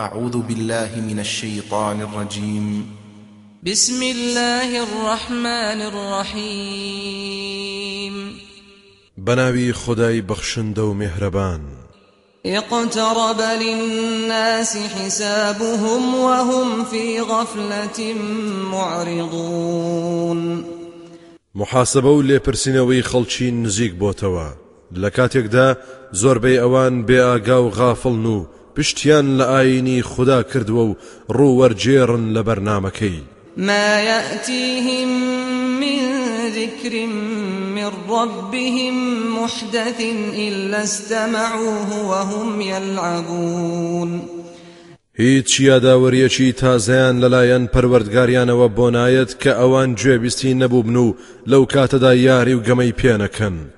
أعوذ بالله من الشيطان الرجيم. بسم الله الرحمن الرحيم. بناوي خداي بخشندو مهربان. اقترب للناس حسابهم وهم في غفلة معرضون. محاسبە و لێپرسینەوەی خەڵکی نزیک بۆتەوە. لە کاتێکدا زۆربەی ئەوان بێ ئاگا و غافڵن و پشتیان لە ئاینی خوددا کردووە و ڕوووەرجێڕن لە بەرنمەکەی. ما يأتيهم من ذكر من ربهم محدث إلا استمعوه وهم يلعبون. هیچ یاداوەریەکی تازەیان لەلایەن پەروەردگاریانەوە بۆ نایەت کە ئەوان گوێبیستی نەبووبن و لەو کاتەدا یاری و گەمەی پێنەکەن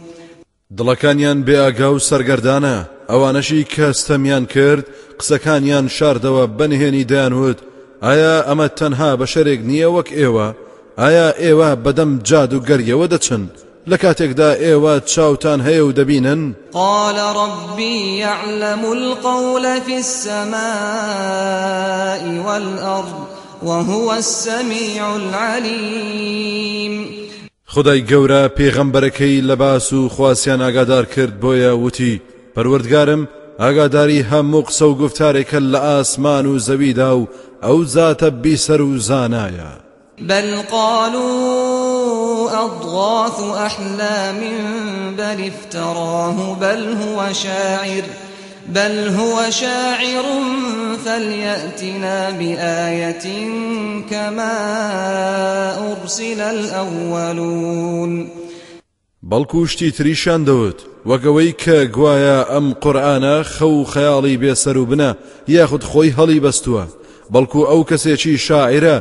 دڵەکانیان بێ ئاگا و سەرگەردانە. ئەوانەشی کەستەمیان کرد قسەکانیان شاردەوە بەنهێنی دایانوت ئایا ئەمە تەنها بە شەرێک نییە وەک ئێوە؟ ئایا ئێوە بەدەم جاد و گەریەوە دەچن؟ لە کاتێکدا ئێوە چاوتان هەیە و دەبینن؟ قال ربي يعلم القول في السماء والأرض وهو السميع العليم. خدای گەورە پێغەمبەرەکەی لە باس و خواسیان ئاگادار کرد بۆیە وتی پەروەردگارم ئاگاداری هەموو قسە و گفتارێکە لە ئاسمان و زەویدا و ئەو زاتە بیسەر و زانایە. بل قالوا أضغاث أحلام بل افتراه بل هو شاعر. بل هو شاعر فليأتنا بآية كما أرسل الأولون بەڵکو شتی تریشان دەوت وەگەوەی کە گوایە ئەم قورآانە خەو خەیاڵی بێسەر و بنە یاخود خۆی هەڵی بەستووە. بەڵکو ئەو کەسێکی شاعرە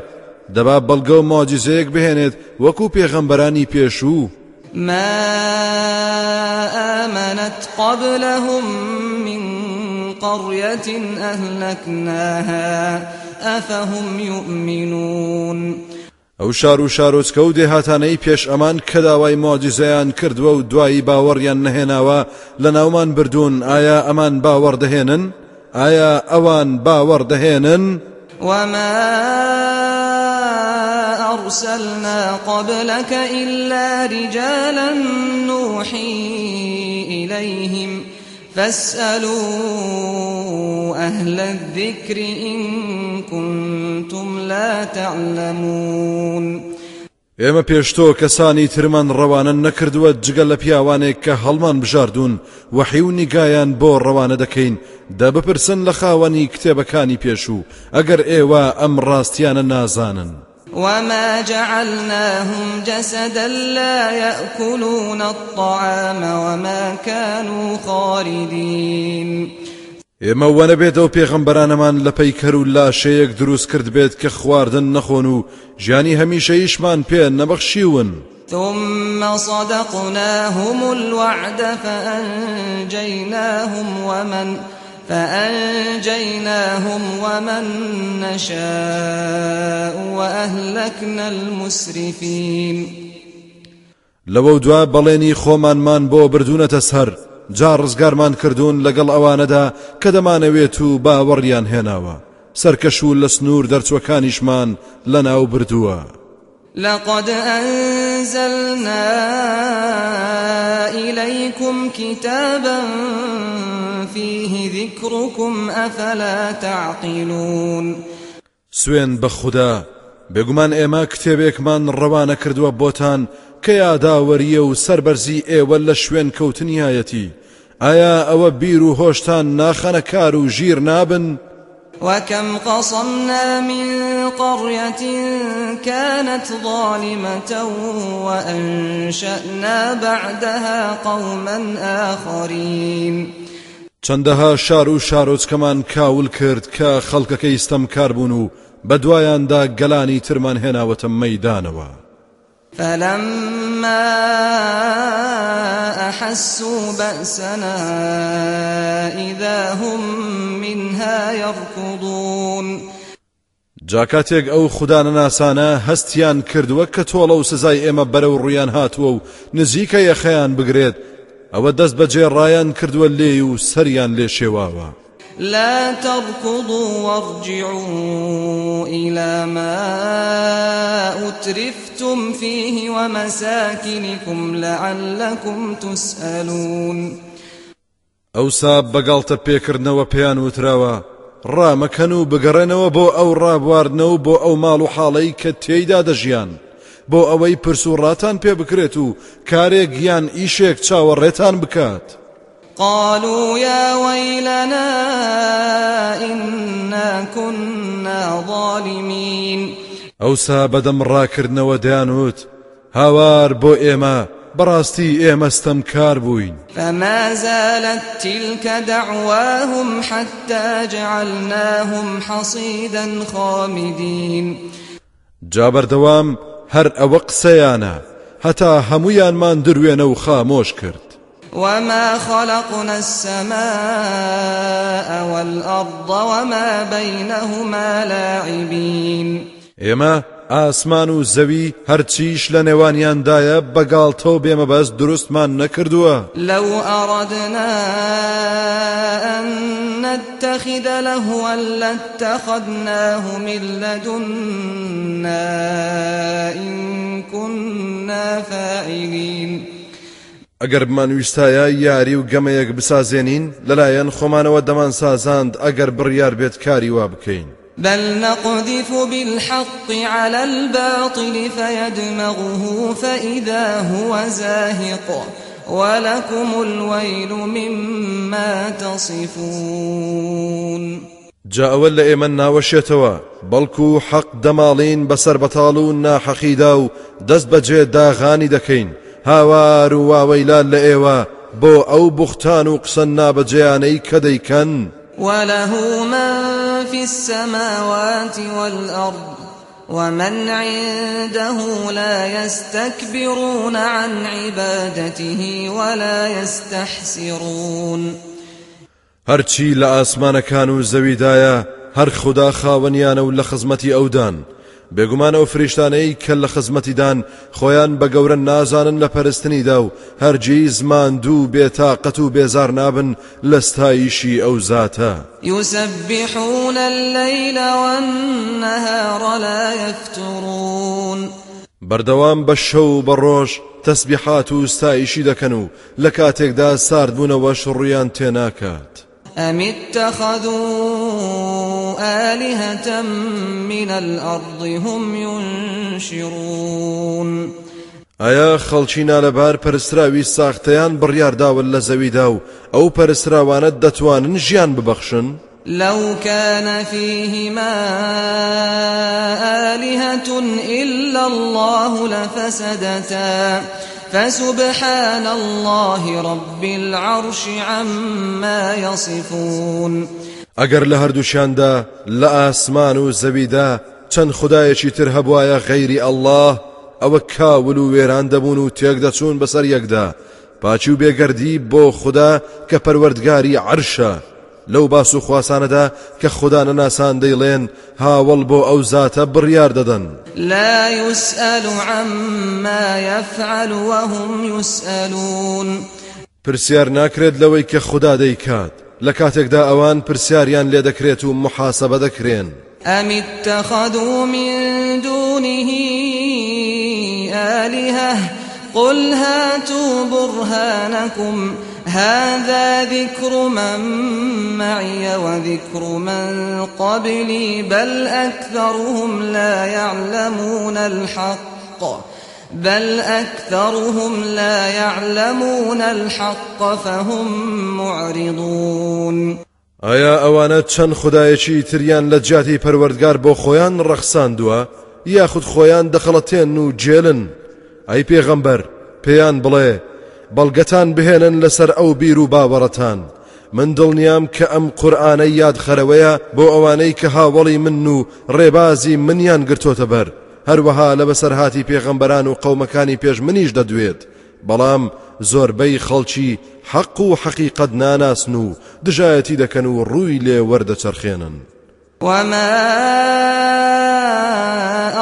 دەبا بەڵگە و ماجزەیەک بهێنێت وەکو پێغەمبەرانی پێشوو. ما آمنت قبلهم من قرية أهلكناها. أفهم يؤمنون. ئەو شار و شارۆچکە و دێهاتانەی پێش ئەمان کە داوای ماجزەیان کردووە و دوایی باوەڕیان نەهێناوە لە ناومان بردوون ئایا ئەمان باوەڕدەهێنن؟ ئایا ئەوان باوەڕدەهێنن؟ وما أرسلنا قبلك إلا رجالا نوحي إليهم. فاسألوا أهل الذكر إن كنتم لا تعلمون. ئێمە پێشتۆ کەسانی ترمان ڕەوانە نەکردووە جگەل لە پیاوانێک کە هەڵمان بژاردون وەحی و نیگایان بۆ ڕەوانە دەکەین دە بپرسن لە خاوەنی کتێبەکانی پێشوو ئەگەر ئێوە ئەم ڕاستیانە نازانن. وما جعلناهم جسدا لا يأكلون الطعام وما كانوا خالدين. ئێمە وەنە بێتەوە پێغەمبەرانەمان لە پەیکەر و لاشەیەک دروست کرد بێت کە خواردن نەخۆن و ژیانی هەمیشەیشمان پێ نەبەخشیون ثم صدقناهم الوعد فأنجيناهم ومن فأنجيناهم ومن نشاء وأهلكنا المسرفين. لەوە دوا بەڵێنی خۆمانمان بۆ بردوونەتە سەر جا ڕزگارمان کردوون لەگەڵ ئەوانەدا کە دەمانەوێت و باوەڕیان هێناوە. سەرکەش و لە سنوور دەرچوەکانیشمان لە ناو بردووە. لقد أنزلنا إليكم كتابا فيه ذكركم أفلا تعقلون. سوێن بە خوددا بێگومان ئێمە کتێبێکمان ڕەوانە کردووە بۆتان کە یاداوەریە و سربەرزی ئێوە لە شوێن کەوتنیایەتی. ئایا ئەوە بیر و هۆشتان ناخەنە کار و ژیر نابن؟ وكم قصمنا من قرية كانت ظالمة وأنشأنا بعدها قوما آخرين. چەندەها شار و شارۆچکەمان کاول کرد کە خەڵکەکەی ستەمکار بوون و بە دوایاندا گەلانی ترمان هێناوەتە مەدانەوە فلما أحسوا بأسنا إذا هم منها يركضون جاکاتێک ئەو خوددانە ناسانە هەستیان کردووە کە تۆڵە و سزای ئێمە بەرەو ڕویان هاتووە و نزیکە یەخەیان بگرێت ئەوە دەست بەجێ ڕایان کردووە لێ و سەریان لێ شێواوە. لا تركضوا وارجعوا إلى ما أترفتم فيه ومساكنكم لعلكم تسألون. ئەوسا بەگاڵتە پێکردنەوە پێیان وتراوە ڕامەکەن و بگەڕێنەوە بۆ ئەو ڕابواردنەوە بۆ ئەو ماڵ و حاڵەی کە تێیدا دەژیان. بۆ ئەوەی پرس و ڕاتان پێ بکرێت و کارێک یان ئیشێک چاوەڕێتان بکات. قالوا يا ويلنا إنا كنا ظالمين. ئەوسا بەدەم ڕاکردنەوە دەیانوت هاوار بۆ ئێمە بەڕاستی ئێمەستەم کار بووین. فما زالت تلك دعواهم حتى جعلناهم حصيدا خامدين. جابەردەوام هەر ئەوە قسەیانە. هەتا هەمویانمان دروێنە و خامۆش کرد. وما خلقنا السماء والأرض وما بينهما لاعبين. ئێمە ئاسمان و زەوی هەرچیش لە نێوانیاندایە بەگاڵتەوە بێمەبەست دروستمان نەکردووە. أردنا أن نتخذ لهوا لاتخذناه من لدنا إن كنا فاعلين. ئەگەر بمانویستایە یاری و گەمەیەک بسازێنین لەلایەن خۆمانەوە دەمان سازاند ئەگەر بڕیار بێت کاری وا بکەین. بل نقذف بالحق على الباطل فيدمغه فإذا هو زاهق. ولكم الويل مما تصفون. جا ئەوە لە ئێمە ناوەشێتەوە بەڵکو و حەق دەماڵین بەسەر بەتاڵ و ناحەقیدا و دەست بەجێ داغانی دەکەین هاوار و واوەیلان لە ئێوە وله من في السماوات والأرض ومن عنده لا يستكبرون عن عبادته ولا يستحسرون. هەرچی لە ئاسمانەکان و زەویدایە هەر خوددا خاوەنیانە و لە بێگومانەوە فریشتانەی کە لە خزمەتیدان خۆیان بە گەورە نازانن لە پەرستنیدا و هەرگیز ماندوو بێتاقەت و بێزار نابن لە ستایشی ئەو زاتە. يسبحون الليل والنهار لا يفترون بەردەوام بە شەو بە ڕۆژ تەسبیحات و ستایشی دەکەن و لە کاتێکدا ساردبوونەوە شڕیان تێناکات. أم اتخذوا آلهة من الأرض هم ينشرون ئایا خەڵکی نالەبار پەرستراوی ساختەیان بڕیارداون لە زەویدا و ئەو پەرستراوانە دەتوانن ژیان ببەخشن؟ لو كان فيهما آلهة إلا الله لفسدتا فسبحان الله رب العرش عما يصفون. ئەگەر لە هەردووشیاندا لە ئاسمان و زەویدا چەند خدایەکی تر هەبوایە غەیری ئەلله ئەوە کاول و وێران دەبوون و تێک دەچوون بەسەر یەکدا. پاچی و بێگەردی عرشە. لەو باس و خواسانەدا کە خوددا نەناسان دەیڵێن هاوڵ بۆ ئەو زاتە بڕیار دەدەن لا يسأل عما يفعل وهم يسألون. پرسیار ناکرێت لەوەی کە خوددا دەیکات. لە کاتێکدا ئەوان پرسیاریان لێ دەکرێت و محاسبە دەکرێن. أم اتخذوا من دونه آلهة؟ قل هاتوا برهانكم. هذا ذكر من معي وذكر من قبلي بل أكثرهم لا يعلمون الحق. بل أكثرهم لا يعلمون الحق فهم معرضون. ئایا ئەوانە چەند خدایەکی تریان لە جیاتی پەروەردگار بۆ خۆیان ڕەخساندووە یاخود خۆیان دەخەڵەتێن و جێلن؟ ئەی پێغەمبەر پێیان بڵێ بەڵگەتان بهێنن لەسەر ئەو بیر و باوەڕەتان. من دڵنیام کە ئەم قورآانەی یاد خەرەوەیە بۆ ئەوانەی کە هاوڵی من و ڕێبازی منیان گرتۆتە بەر. هەروەها لە بەسەرهاتی پێغەمبەران و قەومەکانی پێش منیش دەدوێت. بەڵام زۆربەی خەڵکی حەق و حەقیقەت ناناسن و دژایەتی دەکەن و ڕووی لێ وەردەچەرخێنن. وما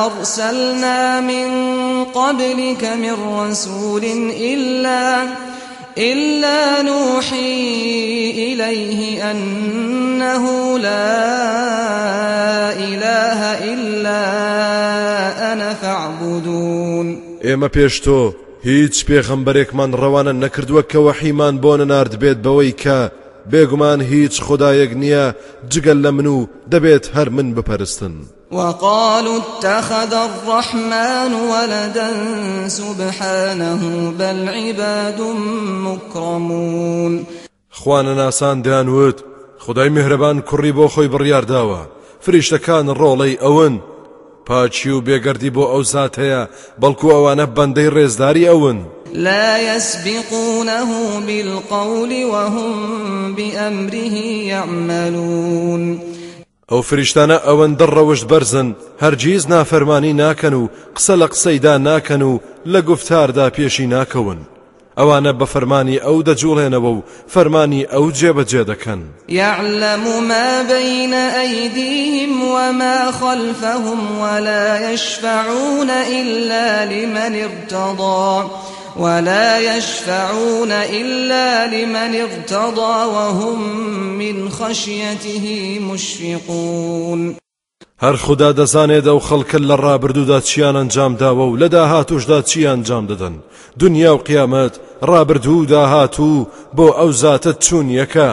أرسلنا من قبلك من رسول إلا إلا نوحي إليه أنه لا إله إلا أنا فاعبدون. ئێمە پێش تۆ هیچ پێخەمبەرێکمان ڕەوانە نەکردووە کە وەحیمان بۆ نەنارد بێت بەوەی بێگومان هیچ خدایەک نییە جگەل لە من و دەبێت هەر من بپەرستن. وقالوا اتخذ الرحمن ولدا سبحانه بل عباد مكرمون. خوانە ناسان دەیانوت خدای میهرەبان کوڕی بۆ خۆی بڕیارداوە فریشتەکان ڕۆڵەی ئەون پاچی و بێگەردی بۆ ئەو زات هەیە بەڵکو ئەوانە بەندەی ڕێزداری ئەون لا يسبقونه بالقول وهم بأمره يعملون. ئەو فریشتانە ئەوەن دڕەوەشت بەرزن هەرگیز نافەرمانی ناکەن و قسە لە قسەیدا ناکەن و لە گفتاردا پێشی ناکەون ئەوانە بە فەرمانی ئەو دەجوڵێنەوە و فەرمانی ئەو جێبەجێ دەکەن يعلم ما بين أيديهم وما خلفهم ولا يشفعون إلا لمن ارتضى. ولا يشفعون إلا لمن ارتضى وهم من خشيته مشفقون هەر خوددا دەزانێت ئەو خەڵکە لە ڕابردوودا چیان ئەنجام داوە و لە داهاتوشدا چی ئەنجام دەدەن. دنیا و قیامەت ڕابردوو داهاتوو بۆ ئەو زاتە چوون یەکە.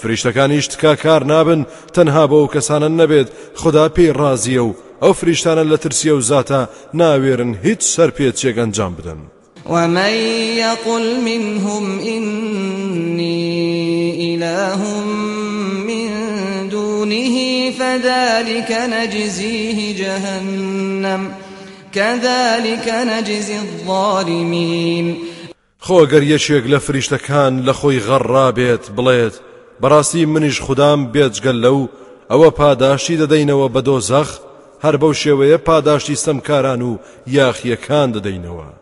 فریشتەکانیش تکا کار نابن تەنها بۆ ئەو کەسانە نەبێت خدا پێی ڕازیە و ئەو فریشتانە لە ترسیە و زاتە ناوێرن هیچ سەرپێچێک ئەنجام بدەن. ومن يقل منهم إني إله من دونه فذلك نجزيه جهنم كذلك نجزي الظالمين. خۆگەر یەکێک لە فریشتەکان لە خۆی غەڕا بێت بڵێت بەڕاستی منیش خوددام بێجگەل لەو ئەوە پاداشتی دەدەینەوە بە دۆزەخ هەر بەو شێوەیە پاداشتی سەمکاران و یاخیەکان دەدەینەوە.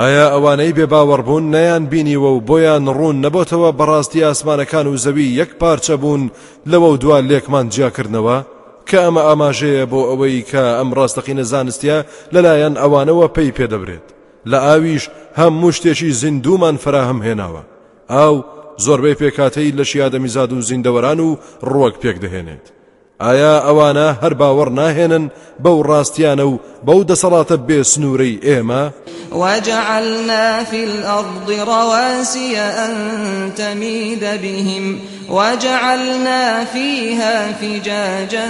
ئایا ئەوانەی بێ باوەڕبوون نەیان بینیوە و بۆیان ڕوون نەبۆتەوە بەڕاستی ئاسمانەکان و زەوی یەک پارچە بوون لەوە و دووان لێکمان جیاکردنەوە. کە ئەمە ئاماژەیە بۆ ئەوەی کە ئەم ڕاستەقینە زانستیە لەلایەن ئەوانەوە پێی پێدەبرێت. لە ئاویش هەموو شتێکی زیندومان فراهم هێناوە. ئاو زۆربەی پێکاتەی لە شیادەمیزاد و زیندەوەران و ڕوەک پێک دەهێنێت. ئایا ئەوانە هەر باوەڕ ناهێنن بەو ڕاستیانە و بەو دەسەڵاتە بێ سنوورەی ئێمە؟ وجعلنا في الأرض رواسي أن تميد بهم وجعلنا فيها فجاجا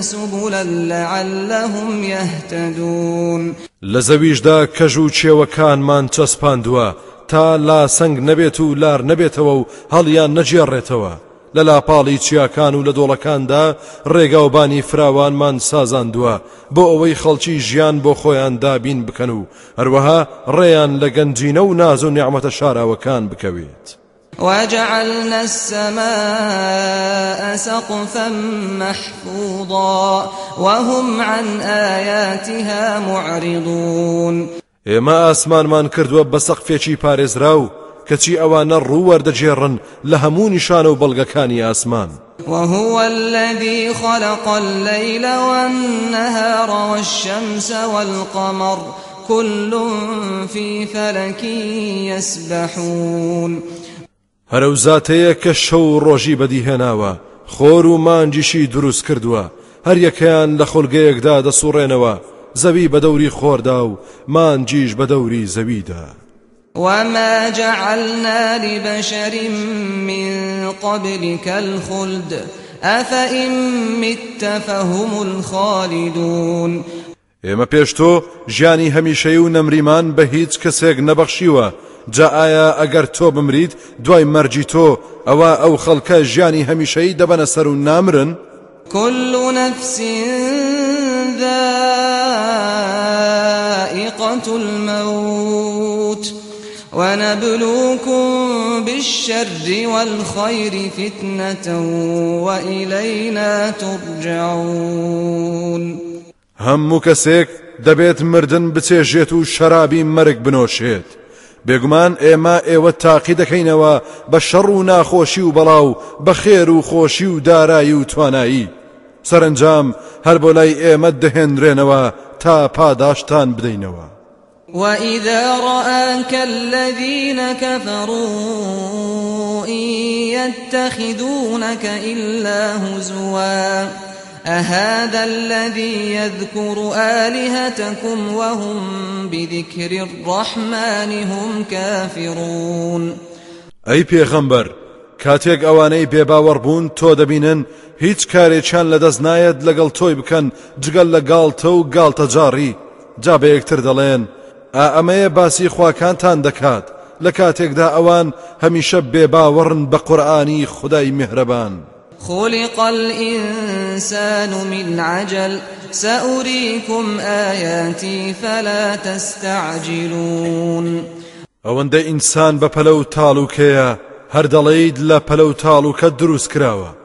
سبلا لعلهم يهتدون لە زەویدا کەژ و چێوەکانمان چەسپاندووە تا لاسەنگ نەبێت و لار نەبێتەوە و هەڵیان نەگێڕێتەوە. لە لاپاڵی چیاکان و لە دۆڵەکاندا ڕێگاوبانی فراوانمان سازاندووە بۆ ئەوەی خەڵکی ژیان بۆ خۆیان دابین بکەن و هەروەها ڕێیان لە گەنجینە و ناز و نیعمەتە شاراوەکان بکەوێت. وجعلنا السماء سقفا محفوظا وهم عن آياتها معرضون ئێمە ئاسمانمان کردووە بە سەقفێکی پارێزرا و کەچی ئەوانە ڕوووەردەجێڕن لە هەموو نیشانە و بەڵگەکانی ئاسمان. وهو الذي خلق الليل والنهار والشمس والقمر كل في فلك يسبحون. هەر ئەو زاتەیە کە شەو و ڕۆژی بەدیهێناوە خۆر و مانگیشی دروست کردووە. هەر یەکەیان لە خولگەیەکدا دەسوڕێنەوە زەوی بە دەوری خۆردا و مانگیش بە دەوری زەویدا. وما جعلنا لبشر من قبلك الخلد أفإن مت فهم الخالدون ئێمە پێش تۆ ژیانی هەمیشەیی و نەمریمان بە هیچ کەسێک نەبەخشیوە جا ئایا ئەگەر تۆ بمریت دوای مەرجی تۆ ئەوە ئەو خەڵکە ژیانی هەمیشەی دەبەنە سەر و نامرن. كل نفس ذائقة الموت ونبلوكم بالشر والخير فتنة وإلينا ترجعون. هەموو کەسێک دەبێت مردن بچێژێت و شەرابی مەرگ بنۆشێت. بێگومان ئێمە ئێوە تاقی دەکەینەوە بە شەڕ و ناخۆشی و بەڵاو بە خێر و خۆشی و دارایی و توانایی. سەرنجام هەر بۆ لای ئێمە دەهێنرێنەوە تا پاداشتان بدەینەوە. وإذا رآك الذين كفروا إن يتخذونك إلا هزوا أهذا الذي يذكر آلهتكم وهم بذكر الرحمن هم كافرون ئەی پێغەمبەر کاتێک ئەوانەی بێباوەڕ بوون تۆ دەبینن هیچ کارێکیان لەدەست نایەت لەگەڵ تۆی بکەن جگەل لە گاڵتە و گاڵتە جاڕی جا بە یەکتر ئا ئەمەیە باسی خواکانتان دەکات. لە کاتێکدا ئەوان هەمیشە بێباوەڕن بە قورآانی خدای میهرەبان خلق الإنسان من عجل. سأريكم آياتي فلا تستعجلون. ئەوەندە ئینسان بە پەلە و تاڵوکەیە هەر دەڵێید لە پەلە و تاڵوکە دروست کراوە.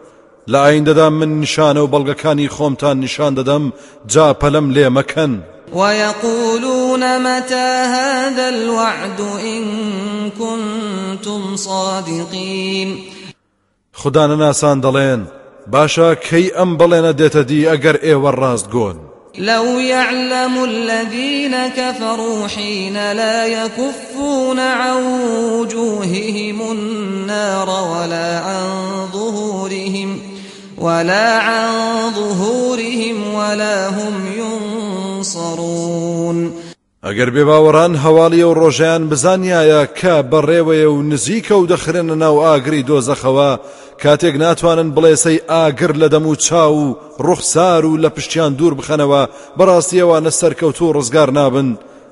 لە ئایندەدا من نیشانە و بەڵگەکانی خۆمتان نیشان دەدەم جا پەلەم لێ مەکەن. ويقولون متى هذا الوعد إن كنتم صادقين؟ خدا نەناسان دەڵێن باشە کەی ئەم بڵێنە دێتە دی ئەگەر ئێوە ڕاست گۆن؟ لو يعلم الذين كفروا حين لا يكفون عن وجوههم النار ولا عن ظهورهم ولا عن ظهورهم ولا هم ينصرون ئەگەر بێباوەڕان هەواڵی و ڕۆژیان بزانایە کە بەڕێوەیە و نزیکە و دەخرێنە ناو ئاگری دۆزەخەوە کاتێک ناتوانن بڵێسەی ئاگر لە دەم و چاو و ڕوخسار و لە پشتیان دوور بخەنەوە بەڕاستیەوانە سەرکەوت و ڕزگار نابن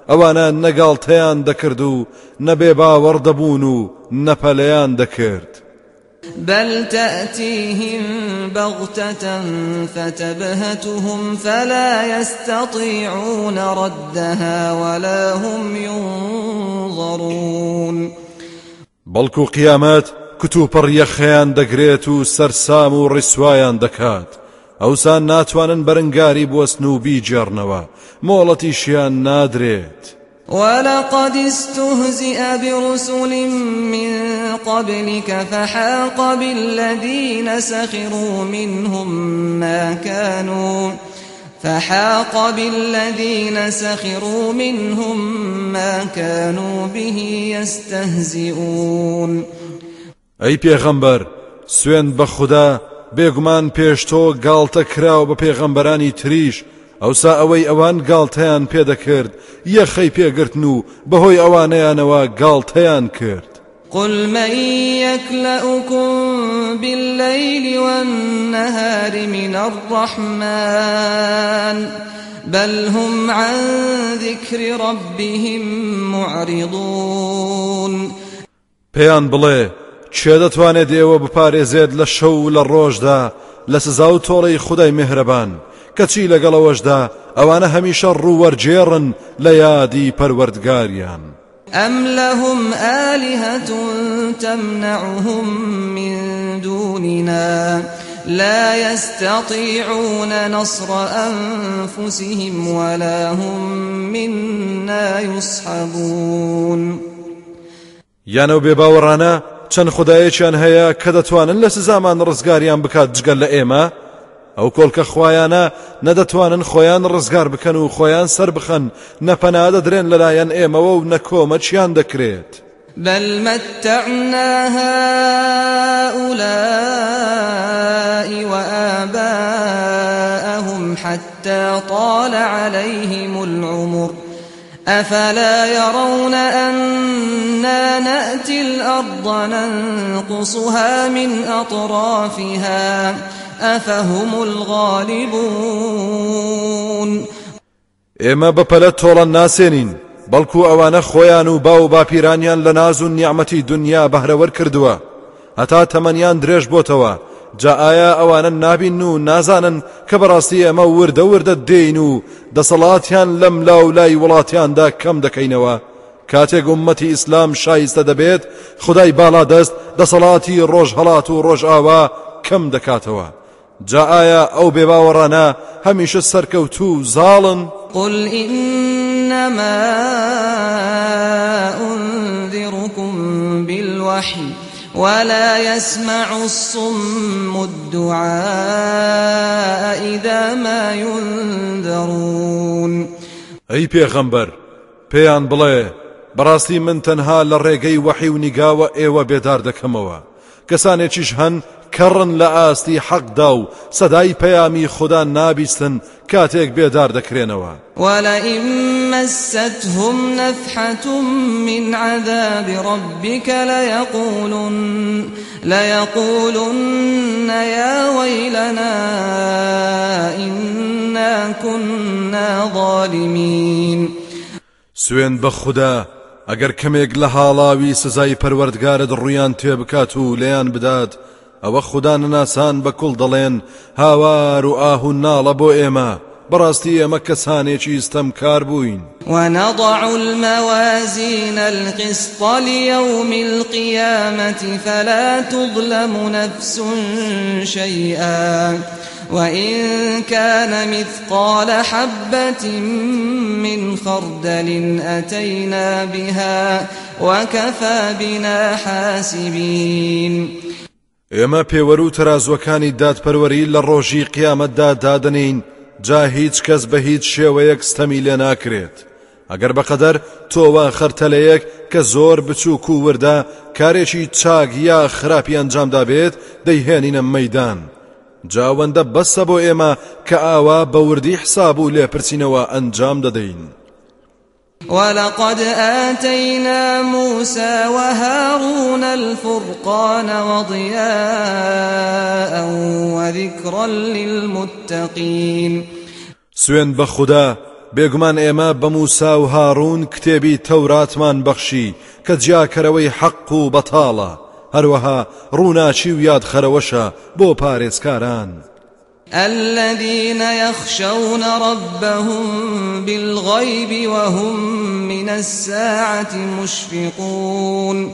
ئەوانە نەگاڵتەیان دەکرد و نەبێ باوەڕ دەبوون و نەپەلەیان دەکرد. بل تأتيهم بغتة فتبهتهم فلا يستطيعون ردها ولا هم ينظرون بەڵکو قیامەت کتوپڕ یەخەیان دەگرێت و سەرسام و ڕیسوایان دەکات ئەوسان ناتوانن بەرەنگاری بوەستن و بیجێڕنەوە مۆڵەتیشیان نادرێت. ولقد استهزئ برسل من قبلك فحاق بالذين سخروا منهم ما كانوا فحاق بالذين سخروا منهم ما كانوا به يستهزئون. ئەی پێغەمبەر سوێن بە خوددا بێگومان پێش تۆ گاڵتە کراوە بە تریش ئەوسا ئەوەی ئەوان گاڵتەیان پێدەکرد یەخەی پێگرتن و بەهۆی ئەوانەیانەوە گاڵتەیان کرد قل من يكلأكم بالليل والنهار من الرحمن بل هم عن ذكر ربهم معرضون. پێیان بڵێ چێ دەتوانێت ئێوە بپارێزێت لە شەو لە ڕۆژدا لە سزا و خدای مهرەبان؟ کەچی لەگەڵەوەشدا ئەوانە هەمیشە ڕووەرجێڕن لە یادی پەروەردگاریان أم لهم آلهة تمنعهم من دوننا؟ لا يستطيعون نصر أنفسهم ولا هم منا يصحبون. یانە و بێباوەڕانە چەند خدایەکیان هەیە کە دەتوانن لە سزامان ڕزگاریان بکات جگەل لە ئێمە ئەو کۆلکە خۆیانە نەدەتوانن خۆیان ڕزگار بکەن و خۆیان سەر بخەن نەپەنا دەدرێن لەلایەن ئێمەوە و نەکۆمەچیان دەکرێت بل متعنا هؤلاء وآباءهم حتى طال عليهم العمر. أفلا يرون أنا نأتي الأرض ننقصها من أطرافها؟ أفهم الغالبون. ئێمە بەپەلە تۆڵە ناسێنین بەڵکو ئەوانە خۆیان و باو باپیرانیان لە ناز و نیعممەتی دنیا بەهرەوەر کردووە. هەتا تەمەنیان درێژ بۆتەوە. جا ئایا ئەوانە نابین و نازانن کە بەڕاستی ئەمە وردە وردە دێین و دەسەڵاتیان لەم لاو لای وڵاتیاندا کەم دەکەینەوە. کاتێک گومەتی ئیسلام شایستە دەبێت خدای بالا دەست دەسەڵاتی ڕۆژ هەڵات و ڕۆژ ئاوا کەم دەکاتەوە. جا ئایا ئەو بێباوەڕانە هەمیشە سەرکەوتوو زاڵن قل إنما أنذركم بالوحي ولا يسمع الصم الدعاء إذا ما ينذرون. ئەی پێغەمبەر پێیان بڵێ بەڕاستی من تەنها لە ڕێگەی وەحی و نیگاوە ئێوە بێدار دەکەمەوە. کەسانێکیش هەن کەڕن لە ئاستی حەقدا و سەدای پەیامی خوددا نابیستن کاتێک بێدار دەکرێنەوە. ولئن مستهم نفحة من عذاب ربك ليقولن, ليقولن يا ويلنا إنا كنا ظالمين. سوێن بە خوددا ئەگەر کەمێک لە حاڵاوی سزای پەروەردگارت ڕویان تێبکات و لێیان بدات ئەوە خوددا نەناسان بە کوڵ دەڵێن هاوار و ئاه و ناڵە بۆ ئێمە بەڕاستی ئەمە کەسانێکی ستەم کار بووین ونضع الموازين القسط ليوم القيامة فلا تظلم نفس شيئا. وإن كان مثقال حبة من خردل أتينا بها وكفى بنا حاسبين. ئێمە پێوەرە و تەرازوەکانی دادپەروەری لە ڕۆژی قیامەتدا دادنین جا هیچ کەس بە هیچ شێوەیەک ستەمی لێ ناکرێت. ئەگەر بەقەدەر تۆوە خەرتەلەیەک کە زۆر بچووک و وردا کارێکی چاک یا خراپی ئەنجامدا بێت دەیهێنینە مەدان جاوەندە بەسە بۆ ئێمە کە ئاوا بە وردی حساب و لێپرسینەوە ئەنجام دەدەین. ولقد آتينا موسى وهارون الفرقان وضياء وذكرا للمتقين سوێن بە خوددا بێگومان ئێمە بە موسا و هاڕون کتێبی تەوراتمان بەخشی کە جیاکەرەوەی حەق و بەتاڵە هەروەها ڕووناچی و یاد خەرەوەشە بۆ پارێزکاران. الذين يخشون ربهم بالغيب وهم من الساعة مشفقون.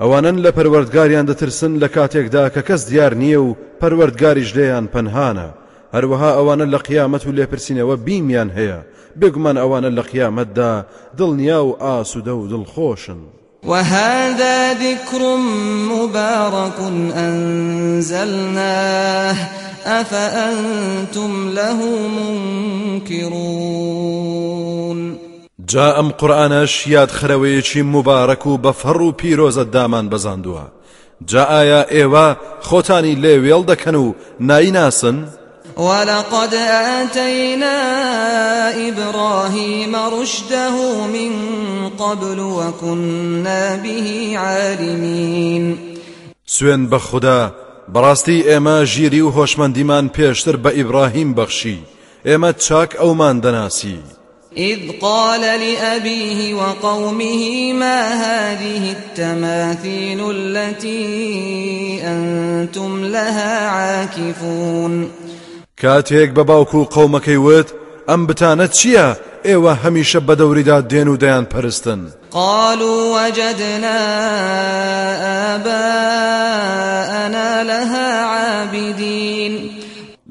ئەوانن لە پەروەردگاریان دەترسن لە کاتێکدا کە کەس دیار نییە و پەروەردگاریش لێیان پەنهانە. هەروەها ئەوانە لە قیامەت و لێپرسینەوە بیمیان هەیە. بێگومان ئەوانە لە قیامەتدا دڵنیا و ئاسوودە و دڵخۆشن. وهذا ذكر مبارك أنزلناه أفأنتم له منكرون جا ئەم قورآانەش یاد خەرەوەیەکی مبارەک و بە فەڕ و پیرۆزە دامان بەزاندووە جا ئایا ئێوە خۆتانی لێ وێڵ دەکەن و نایناسن؟ ولقد آتينا إبراهيم رشده من قبل وكنا به عالمين. سوێن بە خوددا بەڕاستی ئێمە ژیری و هۆشمەندیمان پێشتر بە ئیبراهیم بەخشی. ئێمە چاک ئەومان دەناسی. إذ قال لأبيه وقومه ما هذه التماثيل التي أنتم لها عاكفون؟ کاتێک بە باوکو و قەومەکەی وت ئەم بتانە چییە؟ ئێوە هەمیشە بە دەوریدا دێن و دەیان پەرستن. قالوا وجدنا آباءنا لها عابدين.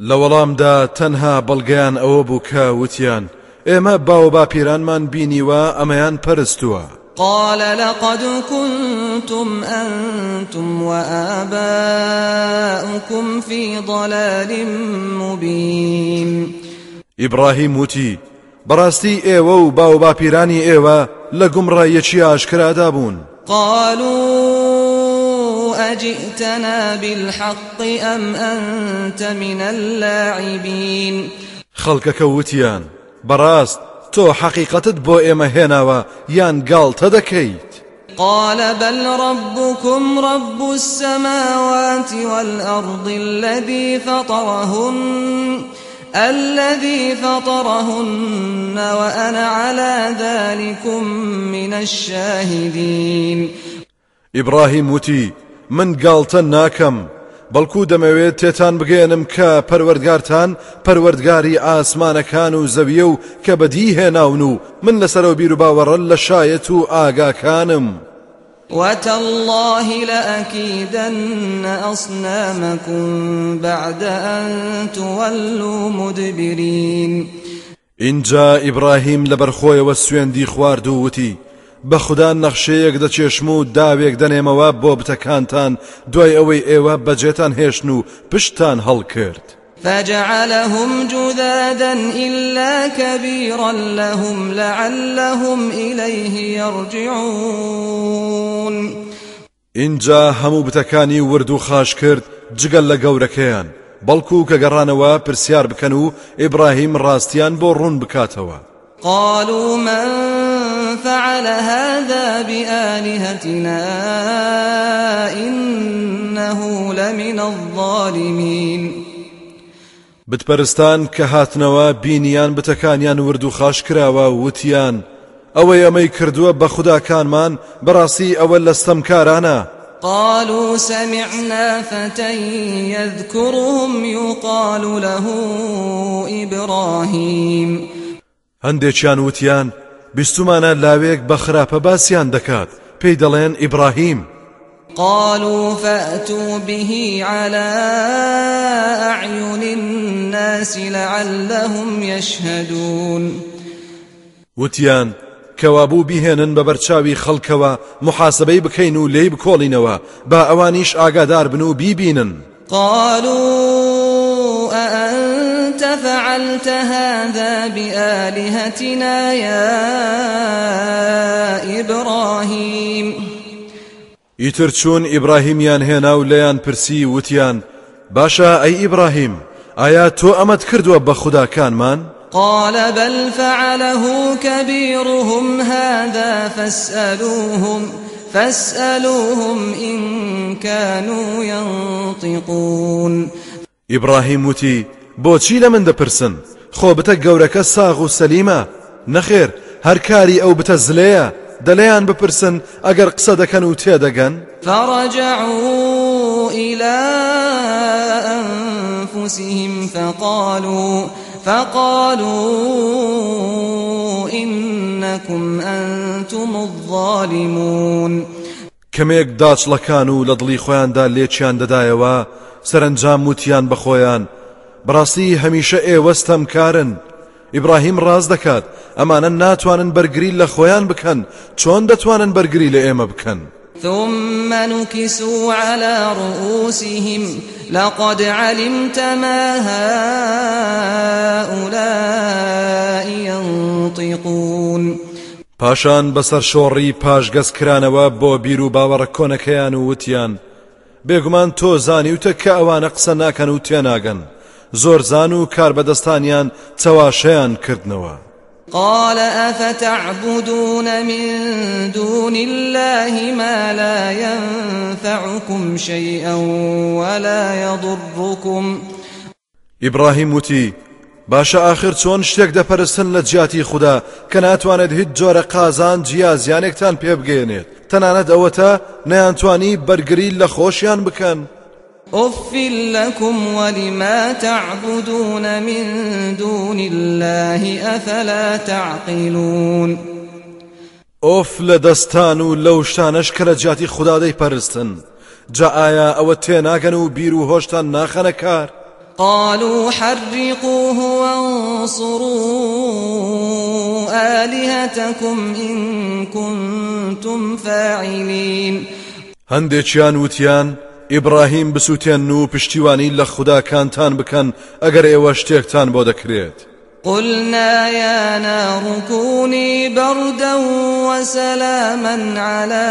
لە وەڵامدا تەنها بەڵگەیان ئەوە بوو کە وتیان. ئێمە باو باپیرانمان بینیوە ئەمەیان پەرستووە. قال لقد كنتم أنتم وآباؤكم في ضلال مبين. ئیبراهیم وتی بەڕاستی ئێوە و باو باپیرانی ئێوە لە گومڕایەکی ئاشکرادا بوون قالوا أجئتنا بالحق أم أنت من اللاعبين. خەڵکەکە وتیان بەڕاست تۆ حەقیقەتت بۆ ئێمە هێناوە یان گاڵتە دەکەیت قال بل ربكم رب السماوات والأرض الذي فطرهن الذي فطرهن وأنا على ذلكم من الشاهدين. ئیبراهیم وتی من گاڵتە ناکەم بەڵکو دەمەوێت تێتان بگێنم کە پەروەردگارتان پەروەردگاری ئاسمانەکان و زەویە و کە بەدی هێناون و من لەسەرەوە بیر و باوەڕە لە شایەت و ئاگاکانم. وتالله لأكيدن أصنامكم بعد أن تولوا مدبرين اینجا ئیبراهیم لە بەرخۆیەوە سوێندی خوارد و وتی بە خوددا نەخشەیەک دەچێشم و داوێک دەنێمەوە بۆ بتەکانتان. دوای ئەوەی ئێوە بەجێتان هێشن و پشتان هەڵکرد. فجعلهم جذادا إلا كبيرا لهم لعلهم إليه يرجعون. اینجا هەموو بتەکانی ورد و خاش کرد جگەل لە گەورەکەیان. بەڵکو کە گەڕانەوە پرسیار بکەن و ئیبراهیم ڕاستیان بۆ ڕوون بکاتەوە. قالوا من فعل هذا بآلهتنا إنه لمن الظالمين. بتپەرستان کە هاتنەوە بینیان بتەکانیان ورد و خاش کراوە وتیان. ئەوەی ئەمەی کردووە بە خوداکانمان بەڕاستی ئەوە لە ستەمکارانە. قالوا سمعنا فتى يذكرهم يقال له إبراهيم. هەندێکیان وتیان بیستمانە لاوێک بە خراپە باسییان دەکات. پێی دەڵێن ئیبراهیم. قالوا فأتوا به على أعين الناس لعلهم يشهدون. وتیان کەوابوو بیهێنن بە بەرچاوی خەڵکەوە محاسبەی بکەین و لێی بکۆڵینەوە با ئەوانیش ئاگادار بن و بیبینن. قالوا أأنت فعلت هذا بآلهتنا يا إبراهيم؟ ئیتر چوون ئیبراهیمیان هێنا و لەیان پرسی وتیان باشە ئەی ئیبراهیم ئایا تۆ ئەمەت کردووە بە خوداکانمان؟ قال بل فعله كبيرهم هذا فاسألوهم. فاسألوهم إن كانوا ينطقون. ئیبراهیم وتی بۆچی لە من دەپرسن؟ خۆ بتە گەورەکە ساغ و سەلیمە؟ نەخێر هەر کاری ئەو بتە زلەیە؟ دەلەیان بپرسن ئەگەر قسە دەکەن و تێدەگەن فرجعوا إلى أنفسهم فقالوا فقالوا إنكم أنتم الظالمون. کەمێک داچڵەکان و لە دڵی خۆیاندا لێکیان دەدایەوە سەرنجام وتیان بە خۆیان بڕاستی هەمیشە ئێوەستەم کارن ئیبراهیم ڕاز دەکات ئەمانە ناتوانن بەرگری لە خۆیان بکەن چۆن دەتوانن بەرگری لە ئێمە بکەن؟ ثم نكسوا على رؤوسهم لقد علمت ما هؤلاء ينطقون. پاشان بەسەر شۆڕی پاشگەز کرانەوە بۆ بیر و باوەڕە کۆنەکەیان و وتیان. بێگومان تۆ زانی وتە کە ئەوانە قسە ناکەن و تێناگەن. زۆر زان و کار بەدەستانیان چەواشەیان کردنەوە. قال أفتعبدون من دون الله ما لا ينفعكم شيئا ولا يضركم. ئیبراهیم وتی باشە آخر چۆن شتێک دەپەرستن لە جیاتی خوددا کە ناتوانێت هیچ جۆرە قازان جیا زیانێکتان پێ بگەێنێت. تەنانەت ئەوەتە نەیانتوانی بەرگری لە خۆشیان بکەن. أف لكم ولما تعبدون من دون الله أفلا تعقلون ئۆف لە دەستان و لەو شتانەش کە لە جیاتی خوددا دەیپەرستن جا ئایا ئەوە تێناگەن و بیر و هۆشتان ناخەنە کار. قالوا حرقوه وانصروا آلهتكم إن كنتم فاعلين. هەندێکیان وتیان ئیبراهیم بسووتێن و پشتیوانی لە خودداکانتان بکەن ئەگەر ئێوە شتێکتان بۆ دەکرێت. قلنا يا نار كوني بردا وسلاما على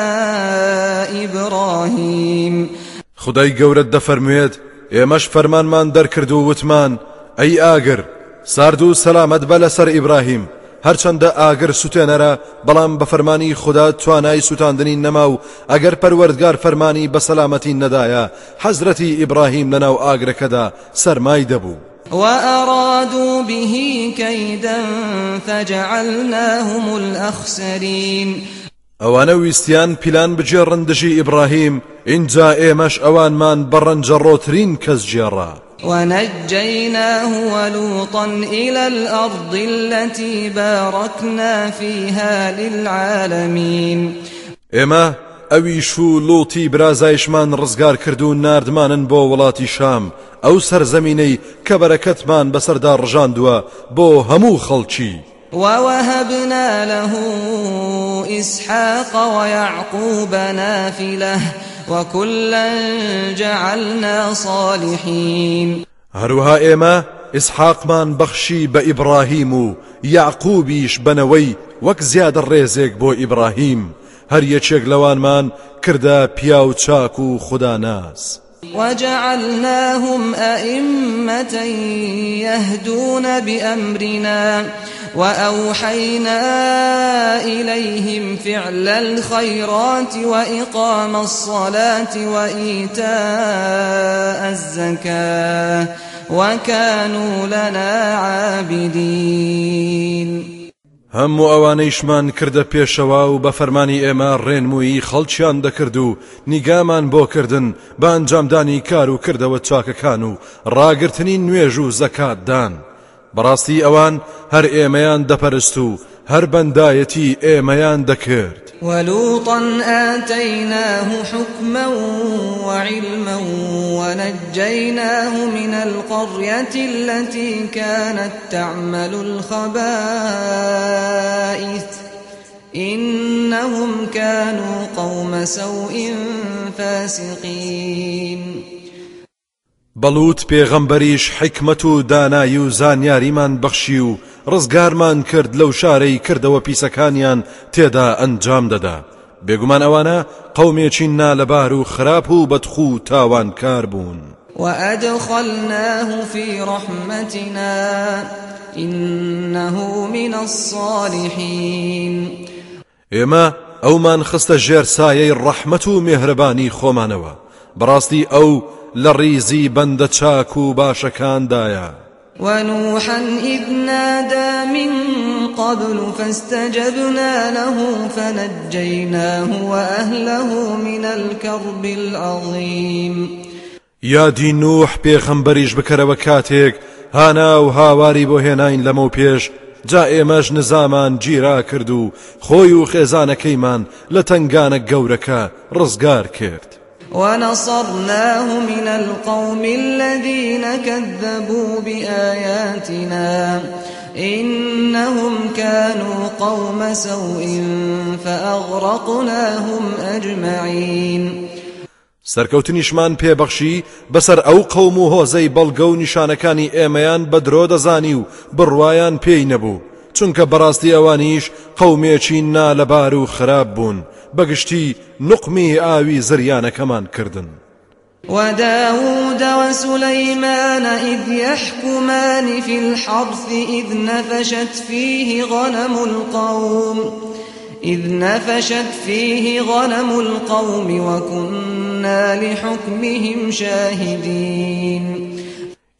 إبراهيم. خدای گەورە دەفەرموێت ئێمەش فەرمانمان دەرکرد و وتمان ئەی ئاگر سارد و سەلامەت بە لەسەر ئیبراهیم. هەرچەندە ئاگر سوتێنەرە بەڵام بە فەرمانی خودا توانای سووتاندنی نەما و ئەگەر پەروەردگار فەرمانی بە سەلامەتی نەدایە. حەزرەتی ئیبراهیم لەناو ئاگرەکەدا سەرمای دەبوو. وأرادوا به كيدا فجعلناهم الأخسرين ئەوانە ویستیان پیلان بجێڕن دژی ئیبراهیم اینجا ئێمەش ئەوانمان بەڕەنجەڕۆترین کەس جێڕا. ونجيناه ولوطا إلى الأرض التي باركنا فيها للعالمين. ئێمە ئەویش و لوتی برازایشمان ڕزگار کرد و نردمانن بۆ وڵاتی شام ئەو سەرزەمینەی کە بەرەکەتمان بەسەردا ڕژاندووە بۆ هەموو خەڵکی. ووهبنا له إسحاق ويعقوب نافلة وكلا جعلنا صالحين. هەروها ئێمە ئسحاقمان بەخشی بە ئیبراهیم و یعقوبیش بنەوەی وەک زیادە ڕێزێک بۆ ئیبراهیم هەر یەکێک لەوانمان کردە پیا و چاک و. وجعلناهم أئمة يهدون بأمرنا. وأوحينا إليهم فعل الخيرات وإقام الصلاة وإيتاء الزكاة وكانوا لنا عابدين. هەموو ئەوانەیشمان کردە پێشەوە و بە فەرمانی ئێمە ڕێنمویی خەڵکیان دەکرد و نیگامان بۆکردن بە ئەنجامدانی کار و کردەوە چاکەکان و ڕاگررتنی نوێژ و زەکاتدان. بەڕاستی ئەوان هەر ئێمەیان دەپەرست و هەر بەندایەتی ئێمەیان دەکرد ولوطا آتيناه حكما وعلما ونجيناه من القرية التي كانت تعمل الخبائث. إنهم كانوا قوم سوء فاسقين بەڵوت پێغەمبەریش حکمت و دانایی و زانیاریمان بەخشی و ڕزگارمان کرد لەو شارەی کردەوە پیسەکانیان تێدا ئەنجام دەدا. بێگومان ئەوانە قەومێکی نالەبار و خراپ و بەدخو تاوان کار بوون. وأدخلناه في رحمتنا إنه من الصالحين. ئێمە ئەومان خستە ژێر سایەی ڕەحمەت و مێهرەبانی خۆمانەوە. بەڕاستی ئەو لە ڕیزی بەندە چاک و باشەکاندایە. ونوحا إذ نادى من قبل فاستجبنا له فنجيناه وأهله من الكرب العظيم. یادی نوح پێخەمبەریش بکەرەوە کاتێک هانا و هاواری بۆ هێناین لەمە و پێش جا ئێمەش نزامان گیرا کرد و خۆی و خێزانەکەیمان لە تنگانە گەورەکە ڕزگار کرد. ونصرناه من القوم الذين كذبوا بآياتنا إنهم كانوا قوم سوء فأغرقناهم أجمعين. سەرکەوتنیشمان پێبەخشی بەسەر ئەو قەوم و هۆزەی بەڵگە و نیشانەکانی ئێمەیان بە درۆ دەزانی و بڕواان پێی نەبوو چونکە بەڕاستی ئەوانیش قەومێکی نالەبار و خراپ بوون. بەگشتی نقمی ئاوی زریانەکەمان کردن. وداود وسليمان إذ يحكمان في الحرث إذ نفشت فيه غنم القوم إذ نفشت فيه غنم القوم وكنا لحكمهم شاهدين.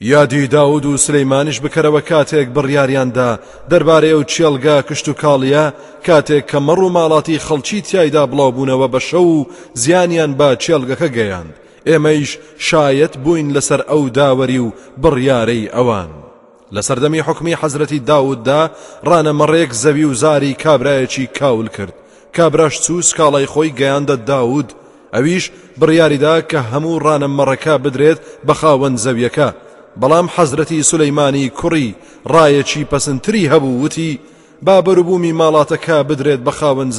یادی داود و سلەیمانش بکەرەوە کاتێک بڕیاریاندا. دەربارەی ئەو چێلگا کشت و کاڵیە کاتێک کە مەڕ و ماڵاتی خەڵکی تایدا بڵاوبوونەوە بە شەو و زیانیان با چێلگەکە گەیاند. ئێمەیش شایەت بووین لەسەر ئەو داوەری و بڕیارەی ئەوان. لە سەردەمی حکمی حەزرەتی داوددا ڕانەمەڕێک زەوی و زاری کابرایەکی کاول کرد. کابراش چوو سکاڵای خۆی گەیاندە داود. ئەویش بڕیاریدا کە هەموو ڕانەمەڕەکە بدرێت بە خاوەن زەویەکە. بەڵام حەزرەتی سولەیمانی کوڕی ڕایەکی پەسنتری هەبوو وتی با بەروبوومی ماڵاتەکە بدرێت بە خاوەن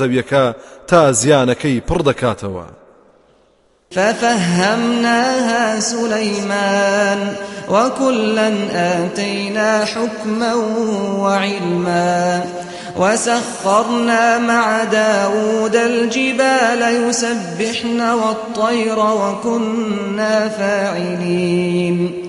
تا زیانەکەی پڕ ففهمناها سليمان وكلا آتينا حكما وعلما وسخرنا مع داود الجبال يسبحن والطير وكنا فاعلين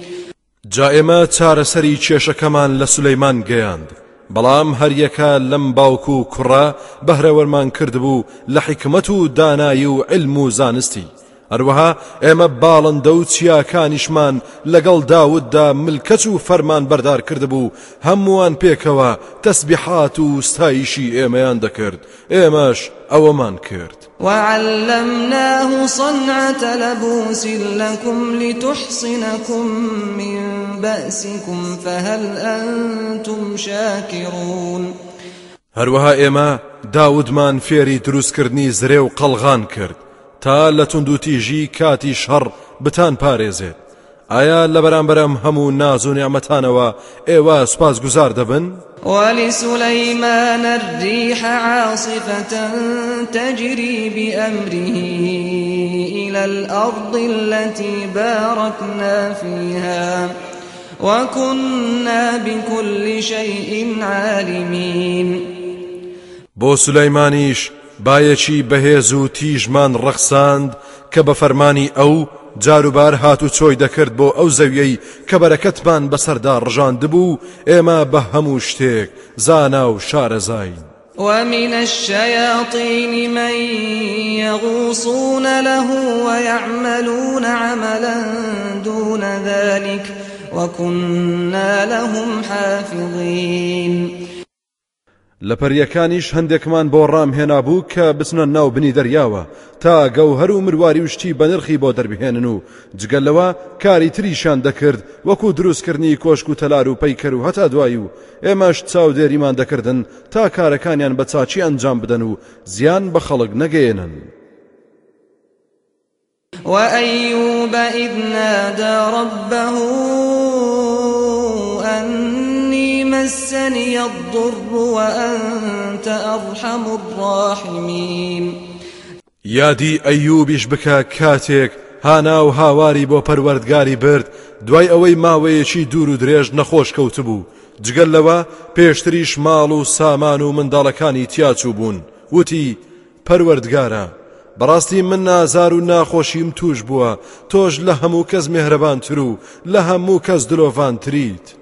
جا ئێمە چارەسەری کێشەکەمان لە سولەیمان گەیاند. بەڵام هەریەکە لەم باوکو و کوڕە بەهرەوەرمان کردبوو لە حکمت و دانایی و علم و زانستی. هەروەها ئێمە باڵندە و چیاکانیشمان لەگەڵ داوددا ملکەچ و فەرمان بەردار کردبوو هەمووان پێکەوە تەسبیحات و ستایشی ئێمەیان دەکرد ئێمەش ئەوەمان کرد وعلمناه صنعة لبوس لكم لتحصنكم من بأسكم فهل أنتم شاكرون؟ هەروەها ئێمە داودمان فێری دروستکردنی زرێ و قەلغان کرد تا لە تونندوتیژی کاتی شەڕ بتان پارێزێت ئایا لە بەرامبەرم هەموو ناز و ئێوە سوپاس گوزار دەبن؟ ولسليمان الريح عاصفة تجري بأمره إلى الأرض التي باركنا فيها وكنا بكل شيء عالمين بۆ سولەیمانیش بایەکی بەهێز و تیژمان ڕەخساند کە بە فەرمانی ئەو جاروبار هات و چۆی دەکرد بۆ ئەو زەویەی کە بەرەکەتمان بەسەردا ڕژاندبوو ئێمە بە هەموو شتێک زانا و ومن الشياطين من يغوصون له ويعملون عملا دون ذلك وكنا لهم حافظين. لە پەریەکانیش هەندێکمان بۆ ڕام هێنابوو کە بچنە ناو بنی دەریاوە تا گەوهر و مرواری وشتی بە نرخی بۆ دەربهێنن و جگەلەوە کاری تریشان دەکرد وەکو دروستکردنی کۆشک و تەلار و پەیکەر و هەتا دوایی و ئێمەش چاو دێریمان دەکردن تا کارەکانیان بە چاچی ئەنجام بدەن و زیان بە خەڵک نەگەێنن. وأيوب إذ نادى ربه مسني الضر وأنت أرحم الراحمين. یادی ئەیوبیش بکە کاتێک هانا و هاواری بۆ پەروەردگاری برد دوای ئەوەی ماوەیەکی دوور و درێژ نەخۆش کەوت بوو. جگەل لەوە پێشتریش ماڵ و سامان و منداڵەکانی تیاچوو بوون. وتی پەروەردگارە بەڕاستی من نازار و ناخۆشیم توش بووە تۆش لە هەموو کەس مهرەبانتر و لە هەموو کەس دلۆڤان تریت.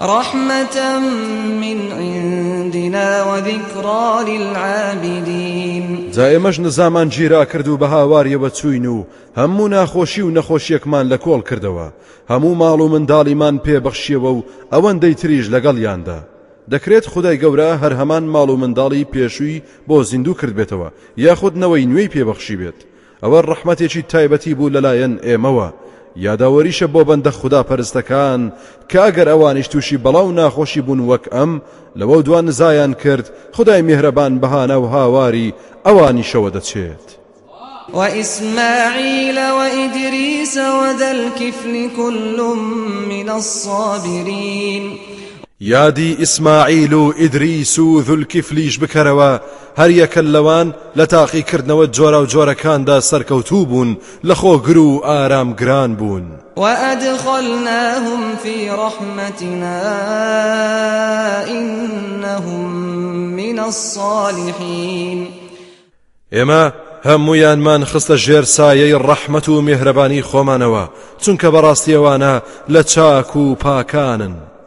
رحمة من عندنا وذكرى للعابدين. زائمەش نزامان گیرا کرد و بە هاواریەوە چوین و نەخۆشیەکمان لە کۆڵ کردەوە. هەموو ماڵ و منداڵیمان پێبەخشیەوە و ئەوەندەی تریژ لەگەڵیاندا. دەکرێت خدای گەورە هەر هەمان ماڵ و منداڵی پێشووی بۆ زیندوو کرد بێتەوە یاخود نەوەی نوێی پێبەخشی بێت. ئەوە ڕەحمەتێکی تایبەتی بوو لەلایەن ئێمەوە. یاداوەریشە بۆ بەندە خوددا پەرستەکان کە ئەگەر ئەوانیش تووشی بەڵاو ناخۆشی بوون وەک ئەم لەوە دوان نزایان کرد خدای میهرەبان بەهانە و هاواری ئەوانی شەوە دەچێت. وإسماعيل وإدريس وذا الكفل كل من الصابرين یادی ئیسماعیل و ئیدریس و ذولکیفلیش بکەرەوە هەر یەکە لەوان لە تاقیکردنەوە جۆرە و جۆرەکاندا سەرکەوتوو بوون لە خۆگر و ئارامگران بوون وأدخلناهم في رحمتنا إنهم من الصالحين ئێمە هەمویانمان خستە ژێر سایەی ڕەحمەت و میهرەبانی خۆمانەوە چونکە بەڕاستیەوانە لە چاک و پاکانن.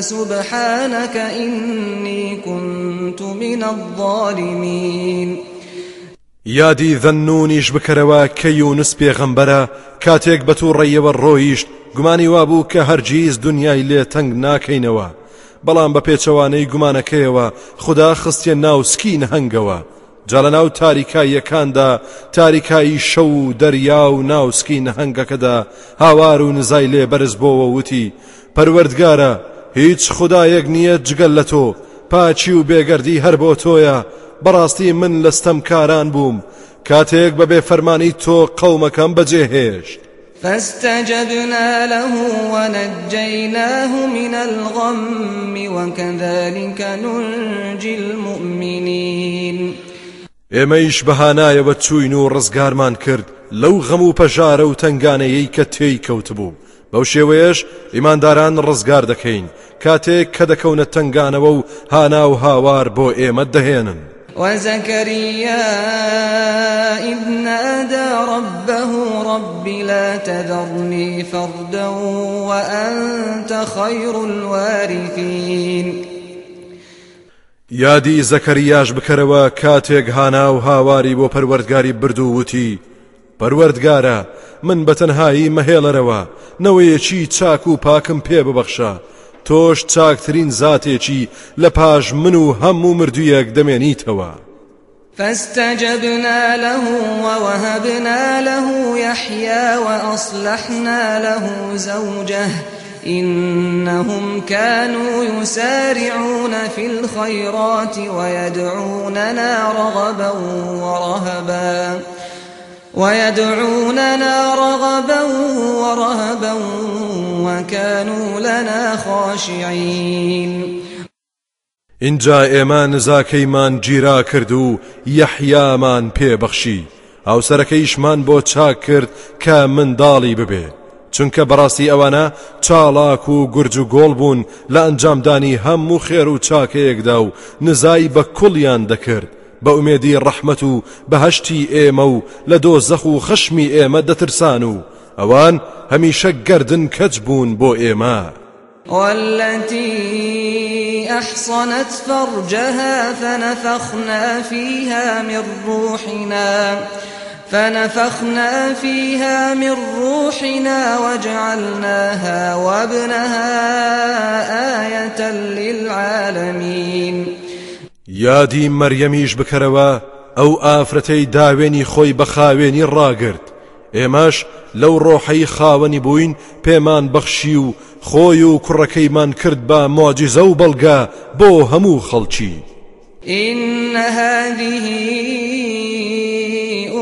سبحانك إني كنت من الظالمين. یادی ذەنونیش بکەرەوە کە یونس پێغەمبەرە کاتێک بە تووڕێیەوە ڕۆیشت گومانی وابوو کە هەرگیز دنیای لێ تەنگ ناکەینەوە. بەڵام بە پێچەوانەی گومانەکەیەوە خدا خستە ناوسکی نەهنگەوە جا لە ناو تاریکاییەکاندا تاریکایی شەو و دەریا و ناوسکی نەهنگەکەدا هاوار و نزای لێ بەرز بۆەوە وتی. پەروەردگارە هیچ خدایەک نییە جگەل لە تۆ. پاچی و بێگەردی هەر بۆ تۆیە. بەڕاستی من لەستەم کاران بووم. کاتێک بەبێ فەرمانی تۆ قەومەکەم بەجێهێشت. فاستجبنا له ونجيناه من الغم وكذلك ننجي المؤمنين. ئێمەیش بەهانایەوە چوین و ڕزگارمان کرد. لەو غەم و پەژارە و تنگانەیەی کە تێی کەوت بوو. بەو شێوەیەش ئیمانداران ڕزگار دەکەین. کاتێک کە دەکەونە تنگانەوە و هانا و هاوار بۆ ئێمە دەهێنن. وزكريا إذ نادى ربه رب لا تذرني فردا وأنت خير الوارثين یادی زەکەریاش بکەرەوە کاتێک هانا و هاواری بۆ پەروەردگاری بردو وتی پەروەردگارە من بەتەنهایی مەهێڵەرەوە نەوەیەکی چاک و پاکم پێ ببەخشە. تۆش چاکترین زاتێکی لە پاش من و هەموو مردوویەک دەمێنیتەوە. فاستجبنا له ووهبنا له يحيى وأصلحنا له زوجه إنهم كانوا يسارعون في الخيرات ويدعوننا رغبا ورهبا. ويدعوننا رغبا ورهبا وكانوا لنا خاشعين. اینجا ئێمە نزاکەیمان گیرا کرد و یەحیامان پێبەخشی. هاوسەرەکەیشمان بۆ چاک کرد کە منداڵی ببێ. چونکە بەڕاستی ئەوانە چاڵاک و گورج و گۆڵ بوون لە ئەنجامدانی هەموو خێر و چاکەیەکدا و نزای بە کوڵیان دەکرد. بە ئومێدی ڕەحمەت و بەهشتی ئێمە و خشمی ئێمە دەترسان و ئەوان هەمیشە گردن کەچ بوون ئێمە والتي أحصنت فرجها فنفخنا فيها من روحنا فنفخنا فيها من روحنا وجعلناها وابنها آية للعالمين. یادی مەریەمیش بکەرەوە ئەو ئافرەتەی داوێنی خۆی بە خاوێنی ڕاگرت. ئێمەش لەو ڕۆحەی خاوەنی بووین پێمان بەخشی و خۆی و کوڕەکەیمان کرد بە مۆجیزە و بەڵگا بۆ هەموو خەڵکی. إن هذه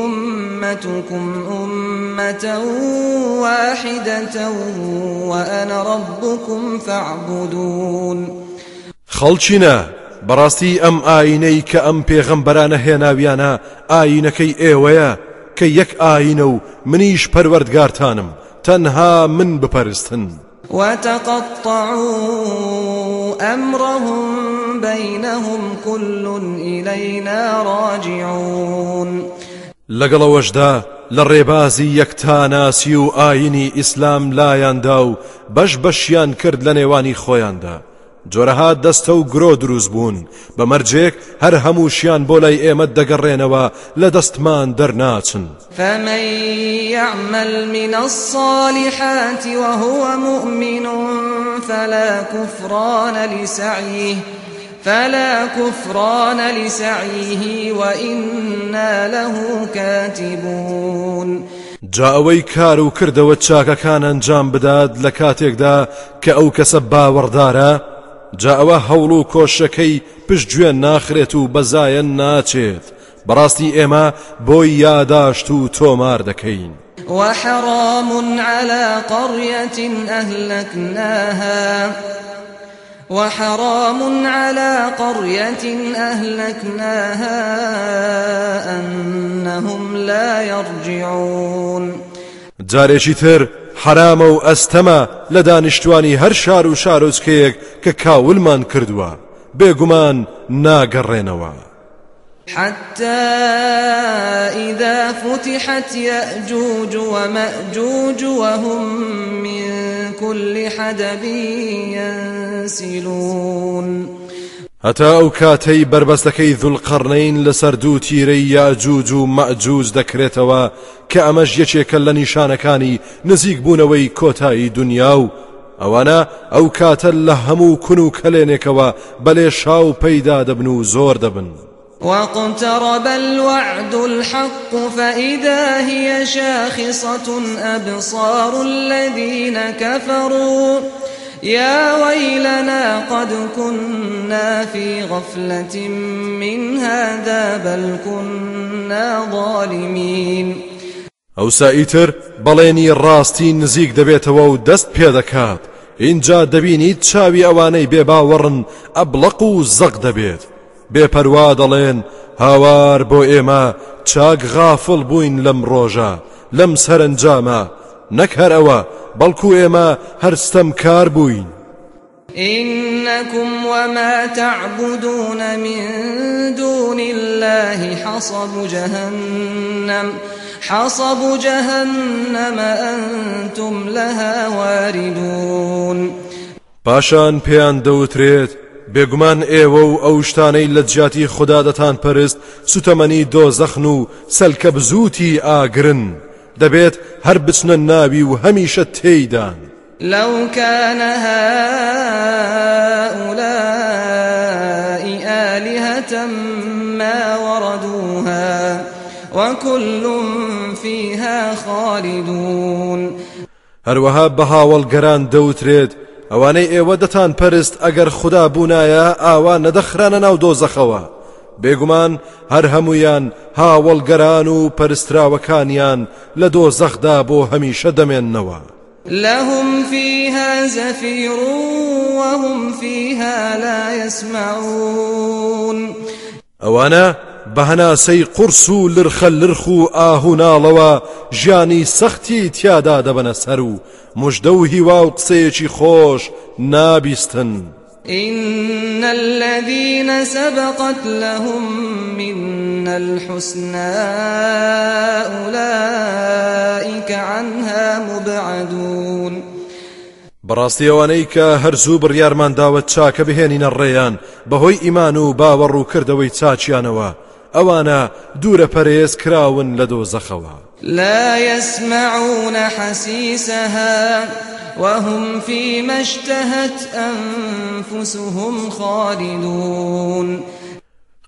أمتكم أمة واحدة وأنا ربكم فاعبدون. خەڵچینە بەڕاستی ئەم ئاینەی کە ئەم پێغەمبەرانە هێناویانە ئاینەکەی ئێوەیە کە یەک ئاینە و منیش پەروەردگارتانم تەنها من بپەرستن. وتقطعوا أمرهم بينهم كل إلينا راجعون لەگەڵەوەشدا لە ڕێبازی یەکتاناسی و ئاینی ئیسلام لایاندا و بەش بەشیان کرد لە نێوانی خۆیاندا. جۆرەها دەستە و گرۆ دروست بوون. بە مەرجێک هەر هەمووشیان بۆ لای ئێمە دەگەڕێنەوە لە دەستمان دەرناچن. فمن يعمل من الصالحات وهو مؤمن فلا كفران لسعيه فلا كفران لسعيه وإنا له كاتبون. جا ئەوەی کار و کردەوە چاکەکان ئەنجام بدات لە کاتێکدا کە ئەو کەسە باوەڕدارە جا ئەوە هەوڵ و کۆشەکەی پشتگوێن ناخرێت و بەزایەن ناچێت. بەڕاستی ئێمە بۆی یاداشت و وحرام على قرية أهلكناها. وحرام على قرية أهلكناها أنهم لا يرجعون. جارێکی تر حرامە و ئەستەمە لە دانیشتوانی هەر شار و شارۆچکەیەک کە کاولمان کردووە. بێگومان ناگەڕێنەوە. حتى إذا فتحت يأجوج ومأجوج وهم من كل حدب ينسلون. هەتا ئەو کاتەی بربەستەکەی دڵقڕنین لەسەر دوو تیرەی یاجوج و مەجووز دەکرێتەوە کە ئەمەش یەکێکە لە نیشانەکانی نزیک بوونەوەی کۆتایی دنیا و ئەوانە ئەو کاتە لە هەموو کون و کەلێنێکەوە شاو پەیدا دەبن و واقترب الوعد الحق فإذا هي شاخصة أبصار الذين كفروا. يا ويلنا قد كنا في غفلة من هذا بل كنا ظالمين. ئەوسا ئیتر بەڵێنی ڕاستی نزیک دەبێتەوە و دەست پێ دەکات اینجا دەبینیت چاوی ئەوانەی بێباوەڕن ئەبلق و زەق دەبێت بێپەروا دەڵێن هاوار بۆ ئێمە چاک غافڵ بووین لەم ڕۆژە لەم سەرنجامە نەک هەر ئەوە بەڵکو ئێمە هەرستەم کار بووین. إنكم وما تعبدون من دون الله حصب جهنم حصب جهنم أنتم لها واردون. پاشان پێیان دەوترێت بێگومان ئێوە و ئەو شتانەی لە جیاتی خوددا دەتان پەرست سوتەمەنی دۆزەخن و سەلکە بزوتی ئاگرن. دەبێت هەر بچنە ناوی و هەمیشە تێیدان. لو كان هؤلاء آلهة ما وردوها وكل فيها خالدون. هەروەها بەهاوەڵگەران دەوترێت ئەوانەی ئێوە دەتان پەرست ئەگەر خوددا بوونایە ئاوا نەدەخرانە ناو دۆزەخەوە. بێگومان هەر هەمویان هاوڵگەران و پەرستراوەکانیان لە دۆزەخدا بۆ هەمیشە دەمێننەوە لهم فيها زفير وهم فيها لا يسمعون ئەوانە بەهەناسەی قورس و لرخە لرخ و ئاهوناڵەوە ژیانی سەختی تیادا دەبەنە سەر و مژدە و هیوا و قسەیەکی خۆش نابیستن. إن الذين سبقت لهم منا الحسنى أولئك عنها مبعدون بەڕاستیەوانەی کە هەرزوو بڕیارمان داوت چاکە بهێنینە ڕێیان بەهۆی ئیمان و باوەڕ و کردەوەی چاچیانەوە ئەوانە دوورە پەرێز کراون لە دۆزەخەوە لا يسمعون حسيسها. وهم فيما اشتهت أنفسهم خالدون.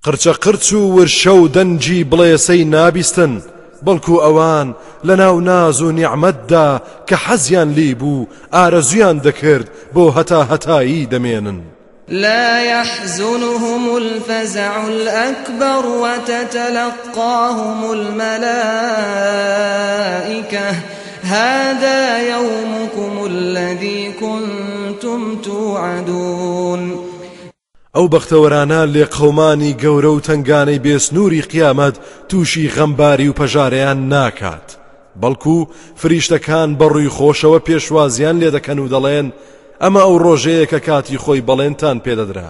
قرچە قرچ و ورشە و دەنجی بڵێسەی نابیستن بەڵکو ئەوان لە ناو ناز و نیعممەتدا کە حەزیان لی بوو ئارەزویان دەکرد بۆ هەتا هەتایی دەمێنن. لا يحزنهم الفزع الأكبر وتتلقاهم الملائكة. هذا يومكم الذي كنتم توعدون. ئەو بەختەوەرانە لێ قەمانی گەورە و تنگانەی بێسنووری قیامەت تووشی غەمباری و پەژارەیان ناکات. بەڵکو فریشتەکان بەڕووی خۆشەوە پێشوازیان لێ دەکەن و دەڵێن ئەمە ئەو ڕۆژەیە کە کاتی خۆی بەڵێنتان پێدەدرا.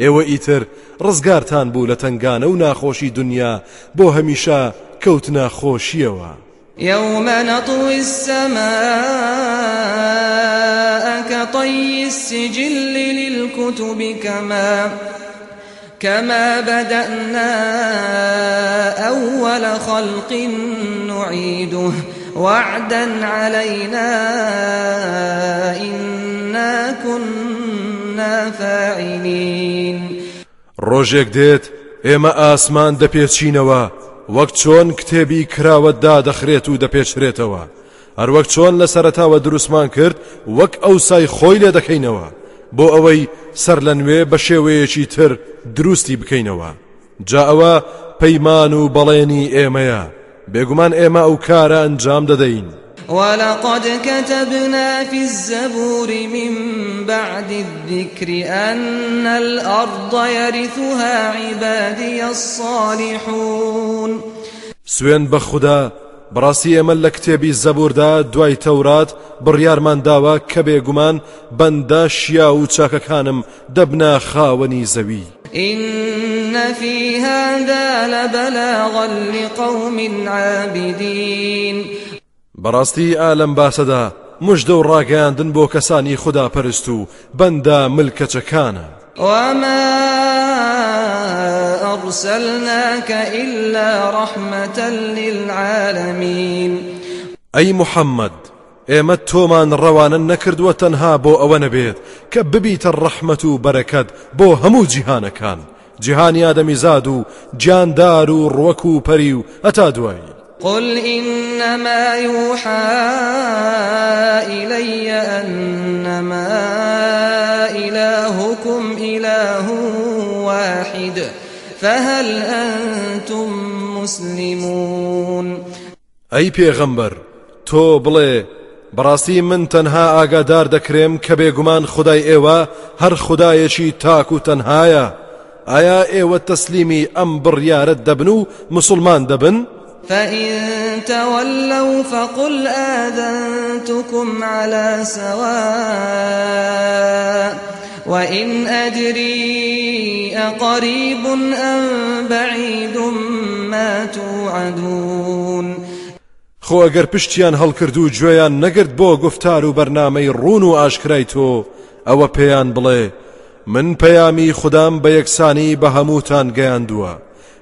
ئێوە ئیتر ڕزگارتان بوو لە تنگانە و ناخۆشی دنیا بۆ هەمیشە کەوت ناخۆشیەوە يوم نطوي السماء كطي السجل للكتب كما كما بدأنا أول خلق نعيده وعدا علينا إنا كنا فاعلين. ڕۆژێک دێت ئێمە ئاسمان دەپێچینەوە. وەک چۆن کتێبی کراوەتدا دەخرێت و دەپێچرێتەوە. هەروەک چۆن لە سەرتاوە دروستمان کرد وەک ئەو سای خۆی لێ دەکەینەوە. بۆ ئەوەی سەر لە نوێ بە شێوەیەکی تر دروستی بکەینەوە. جا ئەوە پەیمان و بەڵێنی ئێمەیە. بێگومان ئێمە ئەو کارە ئەنجام دەدەین. ولقد كتبنا في الزبور من بعد الذكر أن الأرض يرثها عبادي الصالحون. سوێن بە خوددا بڕاستی ئێمە لە کتێبی زەبوردا دوای تەورات بڕیارمان داوە کە بێگومان بەندە شیا و چاکەکانم دەبنا خاوەنی زەوی. إن في هذا لبلاغا لقوم عابدين. بەڕاستی ئالم باسەدا مژدە و ڕاگەاندن بۆ کەسانی خوددا پەرست و بەندە ملکەچەکانە. وما أرسلناك إلا رحمة للعالمين. ئەی محەممەد ئێمە تۆمان ڕەوانە نەکردووە تەنها بۆ ئەوە نەبێت کە ببیتە ڕەحمەت و بەرەکەت بۆ هەموو جیهانەکان. جیهانی ئادەمیزاد و گیاندار و ڕوەک و پەری و هەتا دوایی. قل إنما يوحى إلي أنما إلهكم إله واحد فهل أنتم مسلمون ئەی پێغەمبەر تۆ بڵێ بەڕاستی من تەنها ئاگادار دەکرێم کە بێگومان خدای ئێوە هەر خدایەکی تاک و تەنهایە ئایا ئێوە تەسلیمی ئەم بڕیارەت دەبن و مسلمان دەبن؟ فإن تولوا فقل آذنتكم على سواء وإن أدري أقريب أم بعيد ما توعدون. خۆ ئەگەر پشتیان هەڵکرد و گوێیان نەگرت بۆ گفتار و بەرنمەی ڕون و ئاشکرای تۆ من پەیامی خوددام بە یەکسانی بە هەمووتان گەیاندووە.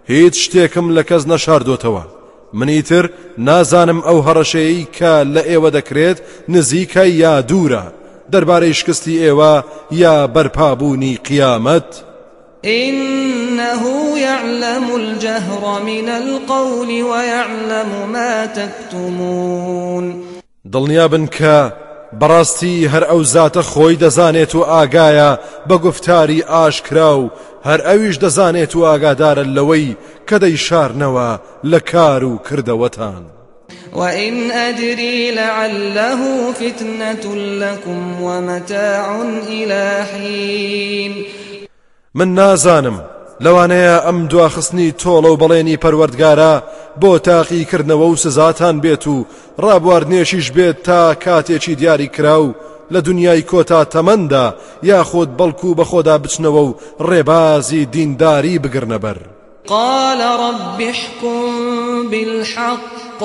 هیچ شتێکم لە کەس نەشاردۆتەوە منیتر نازانم ئەو هەڕەشەیە کە لە ئێوە دەکرێت نزیکە یا دوورە. دەربارەی شکستی ئێوە یا بەرپابوونی قیامەت؟ إنه يعلم الجهر من القول ويعلم ما تكتمون. دڵنیابن کە بەڕاستی هەر ئەو زاتە خۆی دەزانێت و ئاگایە بە گفتاری ئاشکرا و هەر ئەویش دەزانێت و ئاگادارە لەوەی کە دەی شارنەوە لە کار و کردەوەتان. وإن أدري لعله فتنة لكم ومتاع إلى حين من نازانم لەوانەیە ئەم دواخستنی تۆڵە و بەڵێنی پەروەردگارە بۆ تاقیکردنەوە و سزاتان بێت و ڕابواردنێشیش بێت تا کاتێکی دیاری کرا و لە دنیای کۆتا تەمەندا یاخۆت بەڵکو بە خۆدا بچنەوە و ڕێبازی دینداری بگرنەبەر قال رب احكم بالحق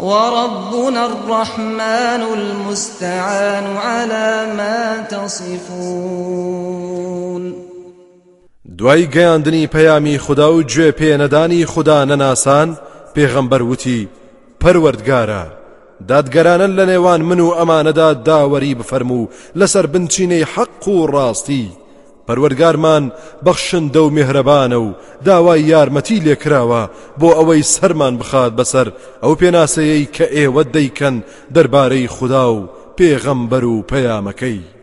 وربنا الرحمن المستعان على ما تصفون. دوای گەیاندنی پەیامی خوددا و گوێ پێنەدانی خوددا نەناسان پێغەمبەر وتی پەروەردگارە. دادگەرانن لە نێوان من و ئەمانەدا داوەری بفەرموو لەسەر بنچینەی حەق و ڕاستی. پەروەرگارمان بەخشندە و میهرەبانە و داوای یارمەتی لێکراوە بۆ ئەوەی سەرمان بخات بەسەر. ئەو پێناسەیەی کە ئێوە دەیکەن دەربارەی خوددا و پێغەمبەر و پەیامەکەی.